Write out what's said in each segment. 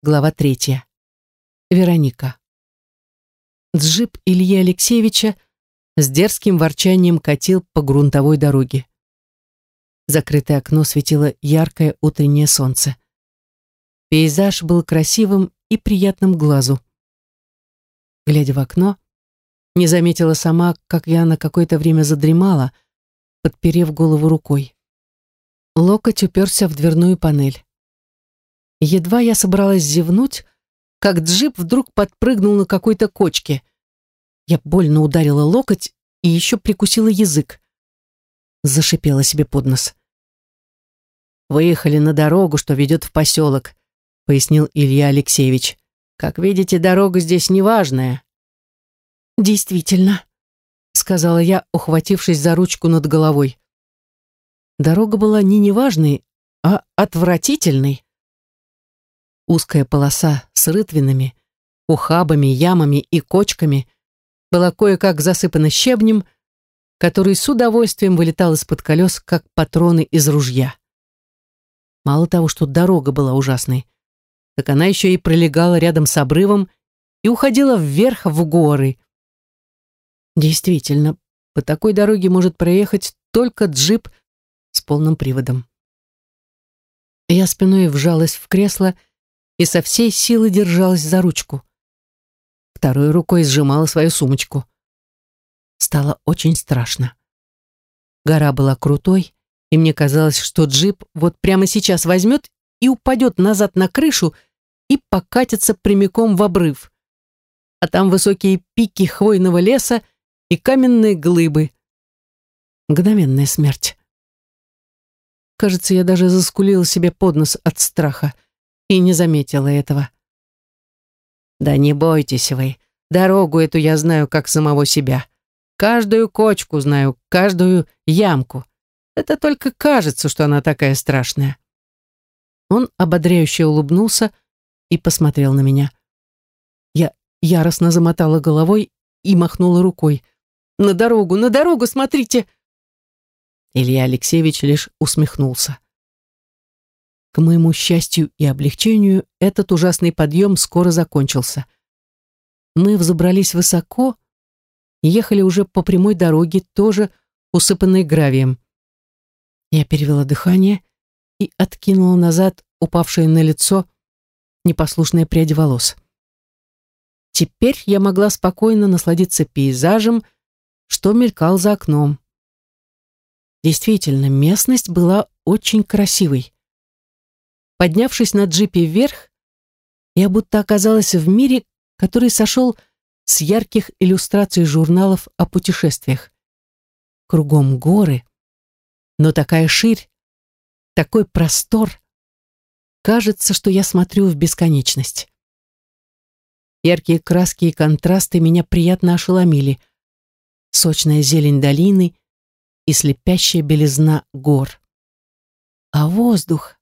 Глава третья. Вероника. Джип Ильи Алексеевича с дерзким ворчанием катил по грунтовой дороге. закрытое окно светило яркое утреннее солнце. Пейзаж был красивым и приятным глазу. Глядя в окно, не заметила сама, как я на какое-то время задремала, подперев голову рукой. Локоть уперся в дверную панель. Едва я собралась зевнуть, как джип вдруг подпрыгнул на какой-то кочке. Я больно ударила локоть и еще прикусила язык. Зашипела себе под нос. «Выехали на дорогу, что ведет в поселок», — пояснил Илья Алексеевич. «Как видите, дорога здесь неважная». «Действительно», — сказала я, ухватившись за ручку над головой. Дорога была не неважной, а отвратительной. Узкая полоса с рытвинами, ухабами, ямами и кочками была кое-как засыпана щебнем, который с удовольствием вылетал из-под колес, как патроны из ружья. Мало того, что дорога была ужасной, так она еще и пролегала рядом с обрывом и уходила вверх в горы. Действительно, по такой дороге может проехать только джип с полным приводом. Я спиной вжалась в кресло и со всей силы держалась за ручку. Второй рукой сжимала свою сумочку. Стало очень страшно. Гора была крутой, и мне казалось, что джип вот прямо сейчас возьмет и упадет назад на крышу и покатится прямиком в обрыв. А там высокие пики хвойного леса и каменные глыбы. Мгновенная смерть. Кажется, я даже заскулила себе под нос от страха и не заметила этого. «Да не бойтесь вы, дорогу эту я знаю как самого себя. Каждую кочку знаю, каждую ямку. Это только кажется, что она такая страшная». Он ободряюще улыбнулся и посмотрел на меня. Я яростно замотала головой и махнула рукой. «На дорогу, на дорогу, смотрите!» Илья Алексеевич лишь усмехнулся. К моему счастью и облегчению, этот ужасный подъем скоро закончился. Мы взобрались высоко и ехали уже по прямой дороге, тоже усыпанной гравием. Я перевела дыхание и откинула назад упавшее на лицо непослушные пряди волос. Теперь я могла спокойно насладиться пейзажем, что мелькал за окном. Действительно, местность была очень красивой. Поднявшись на джипе вверх, я будто оказалась в мире, который сошел с ярких иллюстраций журналов о путешествиях. Кругом горы, но такая ширь, такой простор. Кажется, что я смотрю в бесконечность. Яркие краски и контрасты меня приятно ошеломили. Сочная зелень долины и слепящая белизна гор. А воздух?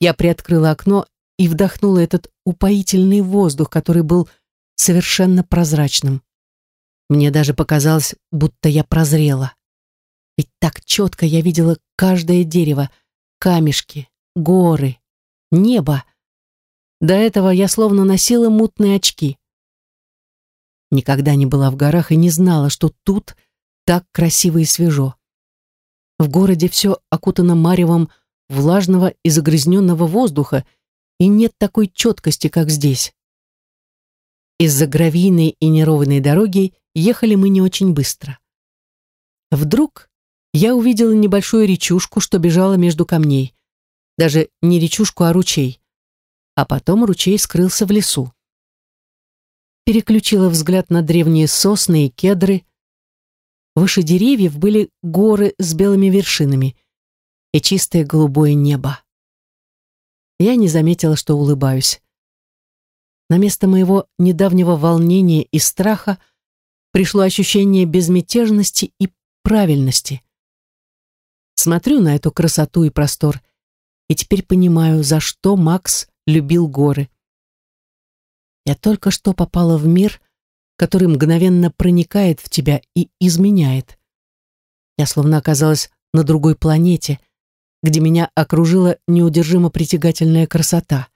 Я приоткрыла окно и вдохнула этот упоительный воздух, который был совершенно прозрачным. Мне даже показалось, будто я прозрела. Ведь так четко я видела каждое дерево, камешки, горы, небо. До этого я словно носила мутные очки. Никогда не была в горах и не знала, что тут так красиво и свежо. В городе все окутано маревом влажного и загрязненного воздуха, и нет такой четкости, как здесь. Из-за гравийной и неровной дороги ехали мы не очень быстро. Вдруг я увидела небольшую речушку, что бежала между камней. Даже не речушку, а ручей. А потом ручей скрылся в лесу. Переключила взгляд на древние сосны и кедры. Выше деревьев были горы с белыми вершинами и чистое голубое небо. Я не заметила, что улыбаюсь. На место моего недавнего волнения и страха пришло ощущение безмятежности и правильности. Смотрю на эту красоту и простор, и теперь понимаю, за что Макс любил горы. Я только что попала в мир, который мгновенно проникает в тебя и изменяет. Я словно оказалась на другой планете — где меня окружила неудержимо притягательная красота.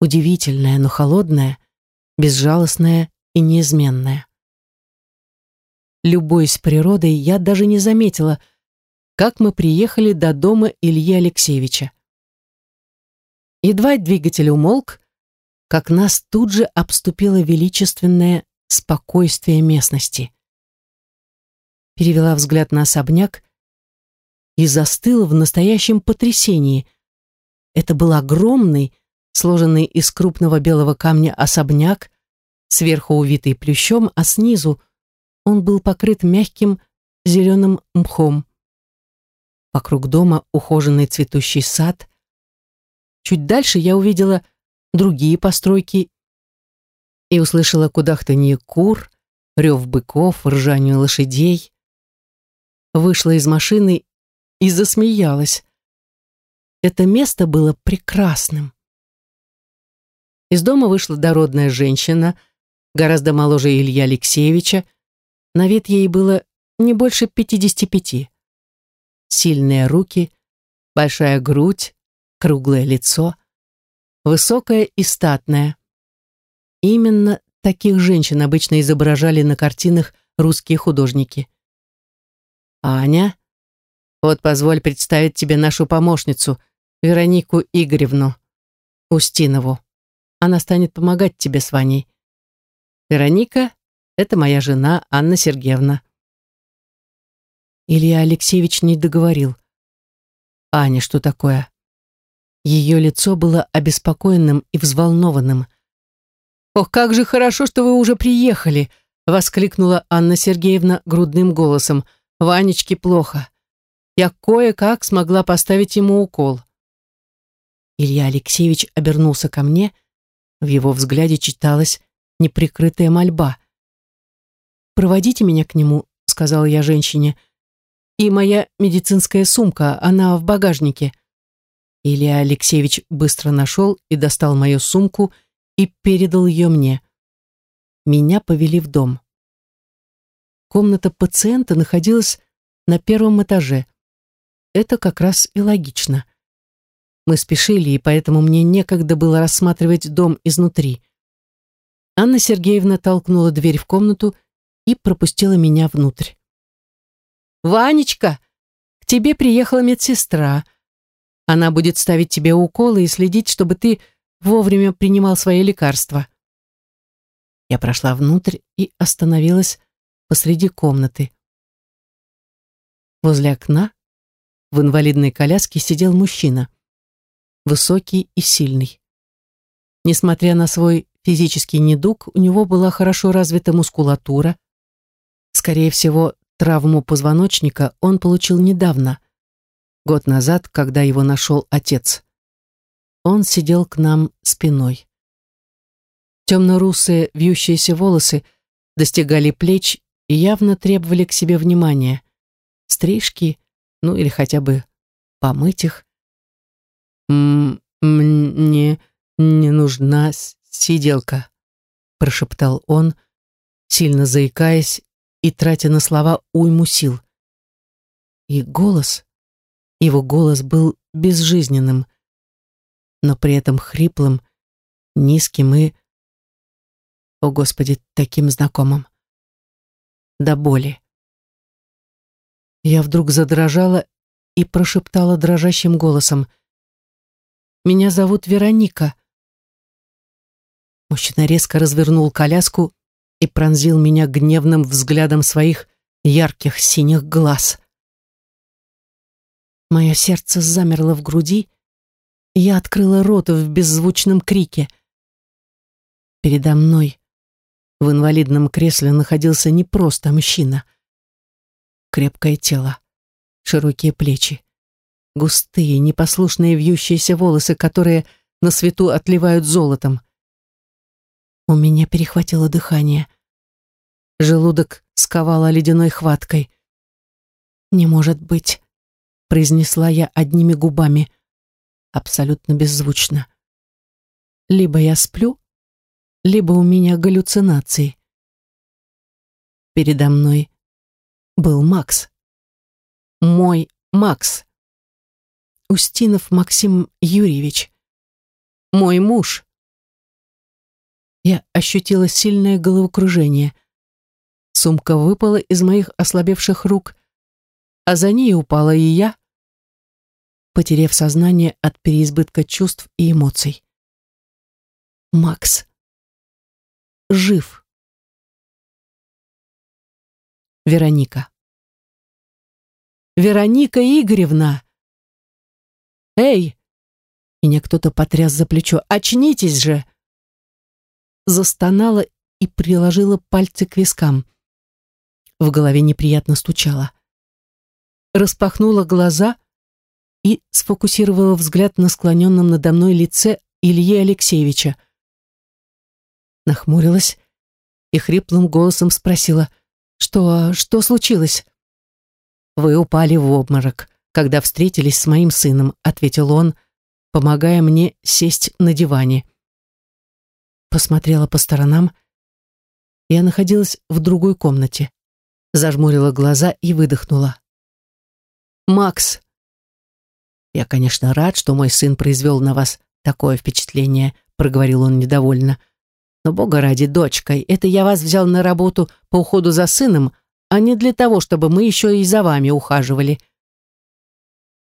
удивительная, но холодная, безжалостная и неизменная. Любуясь природой, я даже не заметила, как мы приехали до дома Ильи Алексеевича. Едва двигатель умолк, как нас тут же обступило величественное спокойствие местности. Перевела взгляд на особняк и застыла в настоящем потрясении. Это был огромный, сложенный из крупного белого камня особняк, сверху увитый плющом, а снизу он был покрыт мягким зеленым мхом. Вокруг дома ухоженный цветущий сад. Чуть дальше я увидела другие постройки и услышала кудахтанье кур, рев быков, ржание лошадей. Вышла из машины и засмеялась. Это место было прекрасным. Из дома вышла дородная женщина, гораздо моложе Ильи Алексеевича. На вид ей было не больше пятидесяти пяти. Сильные руки, большая грудь, круглое лицо, высокая и статная. Именно таких женщин обычно изображали на картинах русские художники. «Аня, вот позволь представить тебе нашу помощницу, Веронику Игоревну Устинову. Она станет помогать тебе с Ваней. Вероника — это моя жена Анна Сергеевна». Илья Алексеевич не договорил. «Аня, что такое?» Ее лицо было обеспокоенным и взволнованным. «Ох, как же хорошо, что вы уже приехали!» — воскликнула Анна Сергеевна грудным голосом. «Ванечке плохо я кое-как смогла поставить ему укол. Илья Алексеевич обернулся ко мне, в его взгляде читалась неприкрытая мольба. «Проводите меня к нему», — сказала я женщине, «и моя медицинская сумка, она в багажнике». Илья Алексеевич быстро нашел и достал мою сумку и передал ее мне. Меня повели в дом. Комната пациента находилась на первом этаже. Это как раз и логично. Мы спешили, и поэтому мне некогда было рассматривать дом изнутри. Анна Сергеевна толкнула дверь в комнату и пропустила меня внутрь. «Ванечка, к тебе приехала медсестра. Она будет ставить тебе уколы и следить, чтобы ты вовремя принимал свои лекарства». Я прошла внутрь и остановилась посреди комнаты. Возле окна в инвалидной коляске сидел мужчина. Высокий и сильный. Несмотря на свой физический недуг, у него была хорошо развита мускулатура. Скорее всего, травму позвоночника он получил недавно, год назад, когда его нашел отец. Он сидел к нам спиной. Темно-русые вьющиеся волосы достигали плеч и явно требовали к себе внимания. Стрижки, ну или хотя бы помыть их. «Мне не нужна сиделка», — прошептал он, сильно заикаясь и тратя на слова уйму сил. И голос, его голос был безжизненным, но при этом хриплым, низким и, о Господи, таким знакомым. До боли. Я вдруг задрожала и прошептала дрожащим голосом. «Меня зовут Вероника». Мужчина резко развернул коляску и пронзил меня гневным взглядом своих ярких синих глаз. Мое сердце замерло в груди, и я открыла рот в беззвучном крике. Передо мной в инвалидном кресле находился не просто мужчина — крепкое тело, широкие плечи, густые, непослушные вьющиеся волосы, которые на свету отливают золотом. У меня перехватило дыхание. Желудок сковало ледяной хваткой. «Не может быть», — произнесла я одними губами, абсолютно беззвучно. «Либо я сплю, либо у меня галлюцинации». Передо мной был Макс. Мой Макс. Устинов Максим Юрьевич. Мой муж, я ощутила сильное головокружение. Сумка выпала из моих ослабевших рук, а за ней упала и я, потеряв сознание от переизбытка чувств и эмоций. Макс жив. Вероника. Вероника Игоревна! Эй! Меня кто-то потряс за плечо. Очнитесь же! Застонала и приложила пальцы к вискам. В голове неприятно стучало. Распахнула глаза и сфокусировала взгляд на склоненном надо мной лице Ильи Алексеевича. Нахмурилась и хриплым голосом спросила, что, что случилось? Вы упали в обморок, когда встретились с моим сыном, ответил он, помогая мне сесть на диване. Посмотрела по сторонам. Я находилась в другой комнате зажмурила глаза и выдохнула. «Макс!» «Я, конечно, рад, что мой сын произвел на вас такое впечатление», проговорил он недовольно. «Но, бога ради, дочкой, это я вас взял на работу по уходу за сыном, а не для того, чтобы мы еще и за вами ухаживали».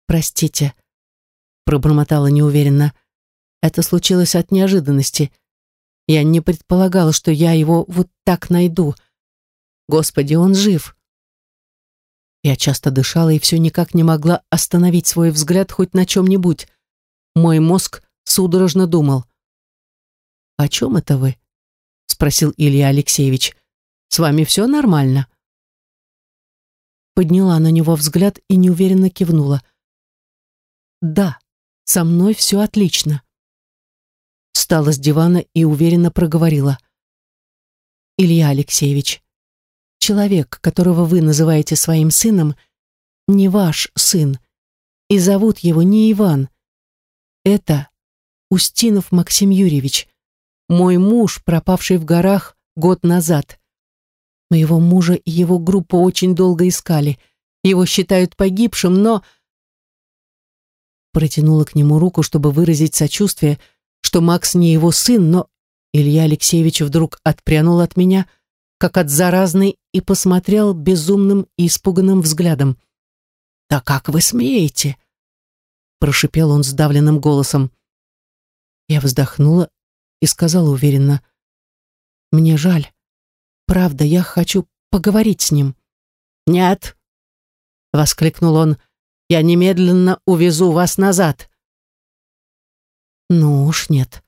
«Простите», пробормотала неуверенно. «Это случилось от неожиданности. Я не предполагала, что я его вот так найду». Господи, он жив. Я часто дышала и все никак не могла остановить свой взгляд хоть на чем-нибудь. Мой мозг судорожно думал. «О чем это вы?» — спросил Илья Алексеевич. «С вами все нормально?» Подняла на него взгляд и неуверенно кивнула. «Да, со мной все отлично». Встала с дивана и уверенно проговорила. «Илья Алексеевич, человек, которого вы называете своим сыном, не ваш сын, и зовут его не Иван. Это Устинов Максим Юрьевич, мой муж, пропавший в горах год назад. Моего мужа и его группу очень долго искали. Его считают погибшим, но... Протянула к нему руку, чтобы выразить сочувствие, что Макс не его сын, но Илья Алексеевич вдруг отпрянул от меня, как от заразной, и посмотрел безумным и испуганным взглядом. «Да как вы смеете?» прошипел он сдавленным голосом. Я вздохнула и сказала уверенно, «Мне жаль. Правда, я хочу поговорить с ним». «Нет!» — воскликнул он. «Я немедленно увезу вас назад». «Ну уж нет.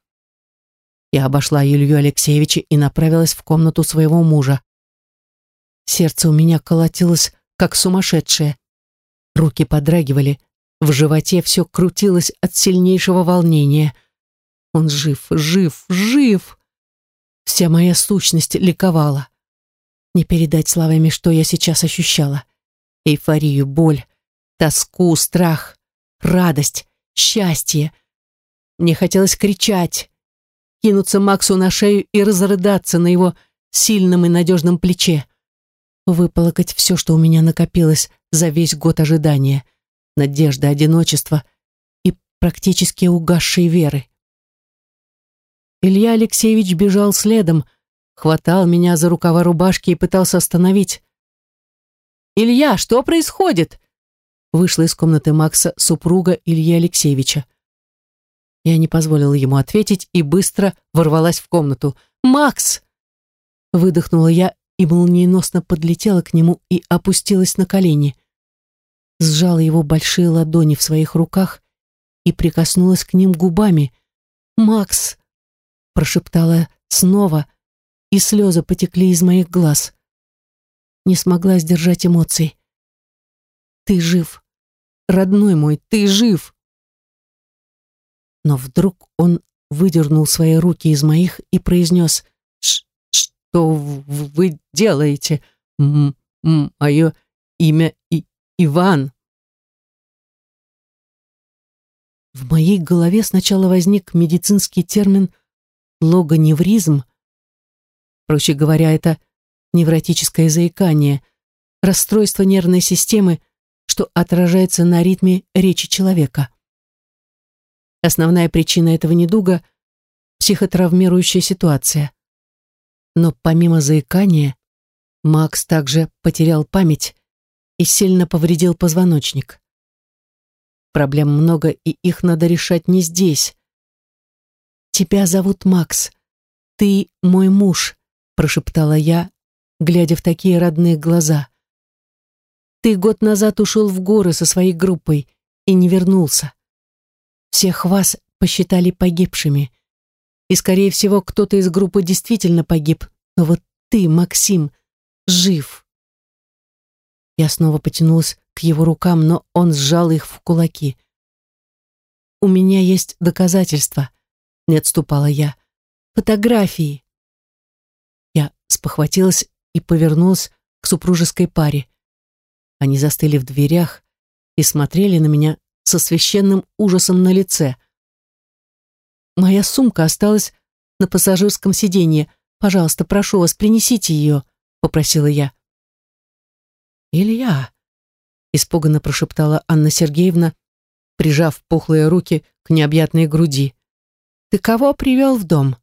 Я обошла Илью Алексеевича и направилась в комнату своего мужа. Сердце у меня колотилось, как сумасшедшее. Руки подрагивали, в животе все крутилось от сильнейшего волнения. Он жив, жив, жив! Вся моя сущность ликовала. Не передать словами, что я сейчас ощущала. Эйфорию, боль, тоску, страх, радость, счастье. Мне хотелось кричать, кинуться Максу на шею и разрыдаться на его сильном и надежном плече. Выплакать все, что у меня накопилось за весь год ожидания, надежды, одиночества и практически угасшей веры. Илья Алексеевич бежал следом, хватал меня за рукава рубашки и пытался остановить. «Илья, что происходит?» Вышла из комнаты Макса супруга Ильи Алексеевича. Я не позволила ему ответить и быстро ворвалась в комнату. «Макс!» Выдохнула я и молниеносно подлетела к нему и опустилась на колени. Сжала его большие ладони в своих руках и прикоснулась к ним губами. «Макс!» Прошептала снова, и слезы потекли из моих глаз. Не смогла сдержать эмоций. «Ты жив! Родной мой, ты жив!» но вдруг он выдернул свои руки из моих и произнес «Что вы делаете? Мое имя и Иван». В моей голове сначала возник медицинский термин логоневризм. Проще говоря, это невротическое заикание, расстройство нервной системы, что отражается на ритме речи человека. Основная причина этого недуга – психотравмирующая ситуация. Но помимо заикания, Макс также потерял память и сильно повредил позвоночник. Проблем много, и их надо решать не здесь. «Тебя зовут Макс. Ты мой муж», — прошептала я, глядя в такие родные глаза. «Ты год назад ушел в горы со своей группой и не вернулся. Всех вас посчитали погибшими. И, скорее всего, кто-то из группы действительно погиб, но вот ты, Максим, жив». Я снова потянулась к его рукам, но он сжал их в кулаки. «У меня есть доказательства», — не отступала я. «Фотографии». Я спохватилась и повернулась к супружеской паре. Они застыли в дверях и смотрели на меня со священным ужасом на лице. «Моя сумка осталась на пассажирском сиденье. Пожалуйста, прошу вас, принесите ее», — попросила я. «Илья!» — испуганно прошептала Анна Сергеевна, прижав пухлые руки к необъятной груди. «Ты кого привел в дом?»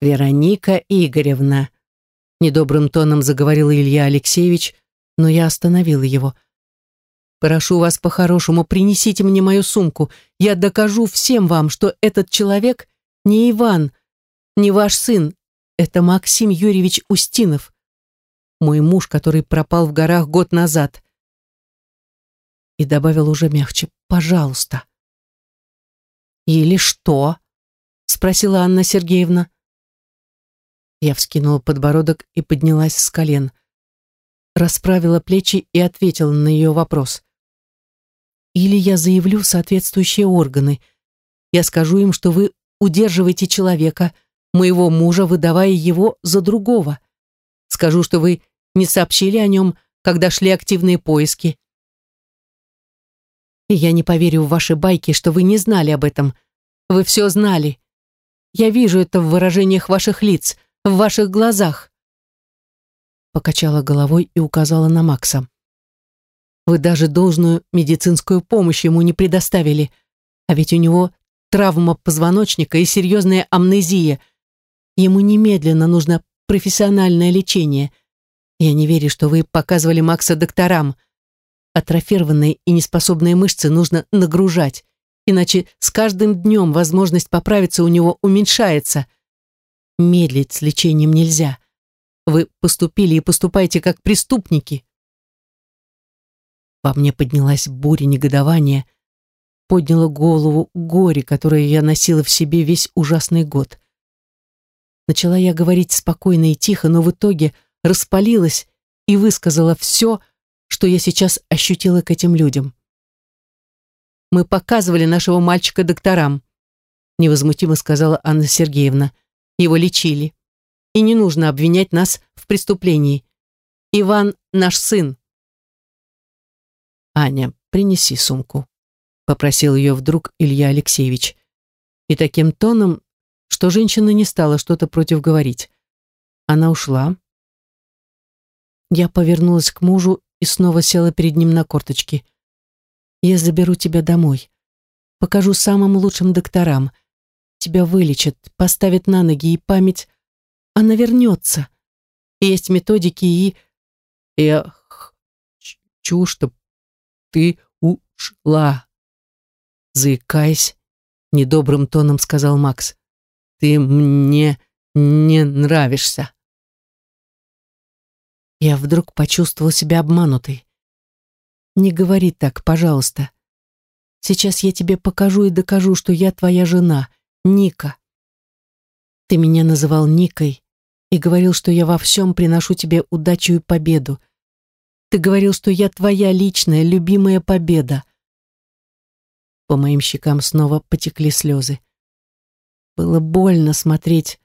«Вероника Игоревна», — недобрым тоном заговорил Илья Алексеевич, но я остановила его. «Прошу вас по-хорошему, принесите мне мою сумку. Я докажу всем вам, что этот человек не Иван, не ваш сын. Это Максим Юрьевич Устинов мой муж, который пропал в горах год назад. И добавил уже мягче, пожалуйста. «Или что?» — спросила Анна Сергеевна. Я вскинула подбородок и поднялась с колен. Расправила плечи и ответила на ее вопрос. «Или я заявлю в соответствующие органы. Я скажу им, что вы удерживаете человека, моего мужа, выдавая его за другого. Скажу, что вы не сообщили о нем, когда шли активные поиски. Я не поверю в ваши байки, что вы не знали об этом. Вы все знали. Я вижу это в выражениях ваших лиц, в ваших глазах. Покачала головой и указала на Макса. Вы даже должную медицинскую помощь ему не предоставили, а ведь у него травма позвоночника и серьезная амнезия. Ему немедленно нужно профессиональное лечение. Я не верю, что вы показывали Макса докторам. Атрофированные и неспособные мышцы нужно нагружать, иначе с каждым днем возможность поправиться у него уменьшается. Медлить с лечением нельзя. Вы поступили и поступаете как преступники. Во мне поднялась буря негодования, подняла голову горе, которое я носила в себе весь ужасный год. Начала я говорить спокойно и тихо, но в итоге распалилась и высказала все, что я сейчас ощутила к этим людям. «Мы показывали нашего мальчика докторам», невозмутимо сказала Анна Сергеевна. «Его лечили. И не нужно обвинять нас в преступлении. Иван наш сын». «Аня, принеси сумку», попросил ее вдруг Илья Алексеевич. И таким тоном, что женщина не стала что-то против говорить. Она ушла. Я повернулась к мужу и снова села перед ним на корточки. «Я заберу тебя домой. Покажу самым лучшим докторам. Тебя вылечат, поставят на ноги, и память... Она вернется. Есть методики и... Я хочу, чтоб ты ушла. Заикаясь, недобрым тоном сказал Макс. Ты мне не нравишься. Я вдруг почувствовал себя обманутой. Не говори так, пожалуйста. Сейчас я тебе покажу и докажу, что я твоя жена, Ника. Ты меня называл Никой и говорил, что я во всем приношу тебе удачу и победу. Ты говорил, что я твоя личная, любимая победа. По моим щекам снова потекли слезы. Было больно смотреть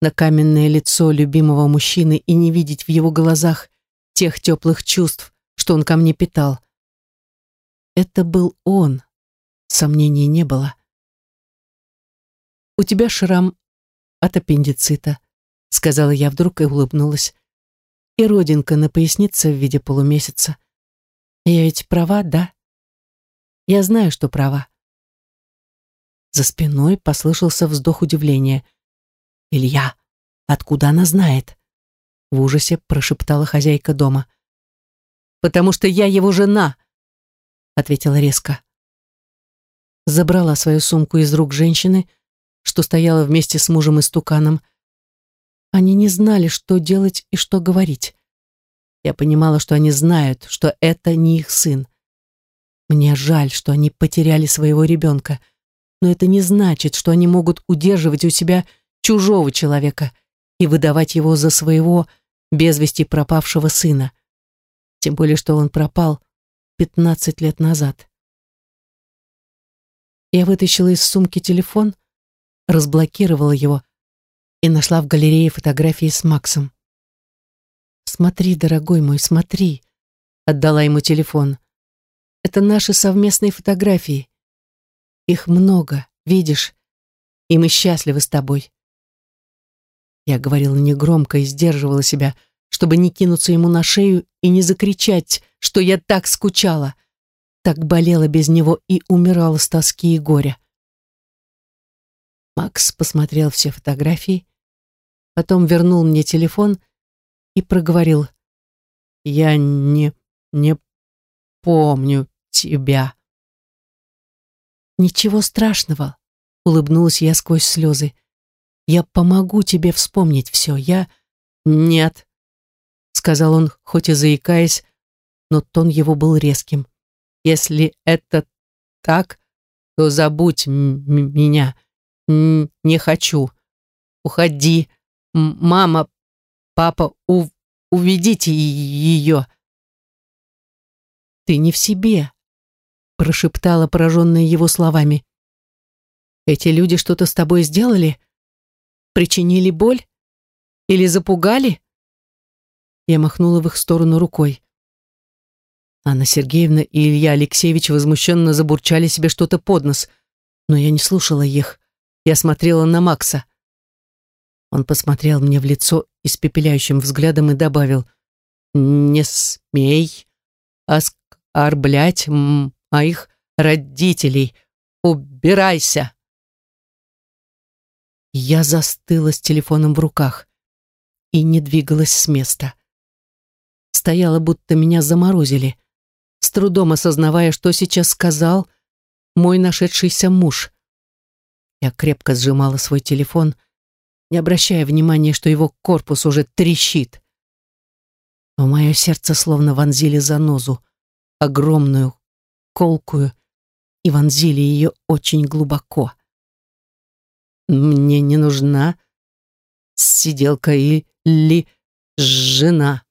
на каменное лицо любимого мужчины и не видеть в его глазах тех теплых чувств, что он ко мне питал. Это был он, сомнений не было. «У тебя шрам от аппендицита», — сказала я вдруг и улыбнулась. «И родинка на пояснице в виде полумесяца. Я ведь права, да? Я знаю, что права. За спиной послышался вздох удивления. «Илья, откуда она знает?» В ужасе прошептала хозяйка дома. «Потому что я его жена», — ответила резко. Забрала свою сумку из рук женщины, что стояла вместе с мужем и стуканом. Они не знали, что делать и что говорить. Я понимала, что они знают, что это не их сын. Мне жаль, что они потеряли своего ребенка — но это не значит, что они могут удерживать у себя чужого человека и выдавать его за своего без вести пропавшего сына. Тем более, что он пропал 15 лет назад. Я вытащила из сумки телефон, разблокировала его и нашла в галерее фотографии с Максом. «Смотри, дорогой мой, смотри», — отдала ему телефон. «Это наши совместные фотографии. Их много, видишь, и мы счастливы с тобой. Я говорила негромко и сдерживала себя, чтобы не кинуться ему на шею и не закричать, что я так скучала, так болела без него и умирала с тоски и горя. Макс посмотрел все фотографии, потом вернул мне телефон и проговорил «Я не... не помню тебя». «Ничего страшного», — улыбнулась я сквозь слезы. «Я помогу тебе вспомнить все. Я...» «Нет», — сказал он, хоть и заикаясь, но тон его был резким. «Если это так, то забудь меня. Н не хочу. Уходи. М мама, папа, ув уведите ее». «Ты не в себе», прошептала, пораженная его словами. «Эти люди что-то с тобой сделали? Причинили боль? Или запугали?» Я махнула в их сторону рукой. Анна Сергеевна и Илья Алексеевич возмущенно забурчали себе что-то под нос, но я не слушала их. Я смотрела на Макса. Он посмотрел мне в лицо испепеляющим взглядом и добавил «Не смей оскорблять моих родителей. Убирайся!» Я застыла с телефоном в руках и не двигалась с места. Стояла, будто меня заморозили, с трудом осознавая, что сейчас сказал мой нашедшийся муж. Я крепко сжимала свой телефон, не обращая внимания, что его корпус уже трещит. В мое сердце словно вонзили занозу, огромную, колкую и вонзили ее очень глубоко. Мне не нужна сиделка или жена.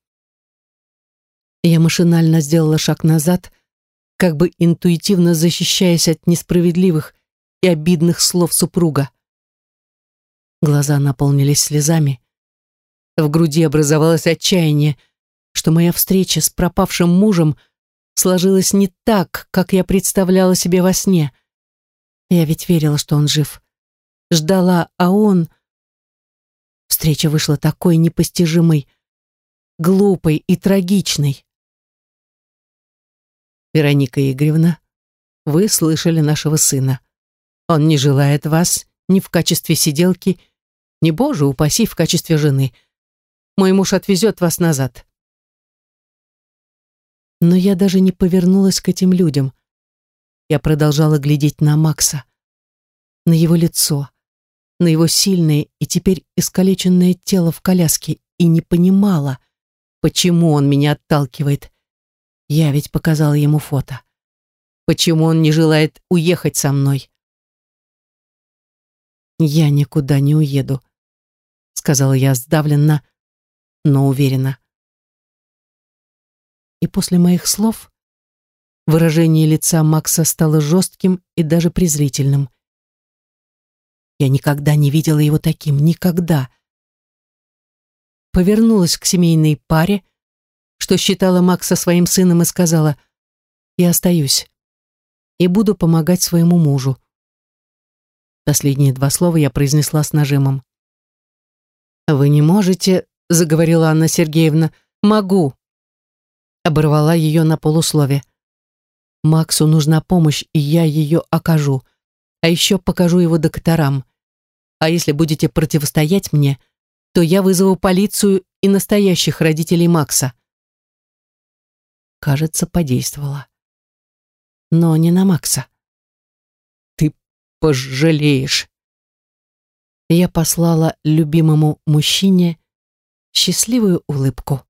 Я машинально сделала шаг назад, как бы интуитивно защищаясь от несправедливых и обидных слов супруга. Глаза наполнились слезами. В груди образовалось отчаяние, что моя встреча с пропавшим мужем — сложилось не так, как я представляла себе во сне. Я ведь верила, что он жив. Ждала, а он... Встреча вышла такой непостижимой, глупой и трагичной. Вероника Игоревна, вы слышали нашего сына. Он не желает вас ни в качестве сиделки, ни, боже упаси, в качестве жены. Мой муж отвезет вас назад но я даже не повернулась к этим людям. Я продолжала глядеть на Макса, на его лицо, на его сильное и теперь искалеченное тело в коляске и не понимала, почему он меня отталкивает. Я ведь показала ему фото. Почему он не желает уехать со мной? «Я никуда не уеду», — сказала я сдавленно, но уверенно и после моих слов выражение лица Макса стало жестким и даже презрительным. Я никогда не видела его таким, никогда. Повернулась к семейной паре, что считала Макса своим сыном и сказала, «Я остаюсь и буду помогать своему мужу». Последние два слова я произнесла с нажимом. «Вы не можете», — заговорила Анна Сергеевна, «могу, оборвала ее на полуслове. «Максу нужна помощь, и я ее окажу. А еще покажу его докторам. А если будете противостоять мне, то я вызову полицию и настоящих родителей Макса. Кажется, подействовало. Но не на Макса. Ты пожалеешь. Я послала любимому мужчине счастливую улыбку.